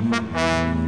Música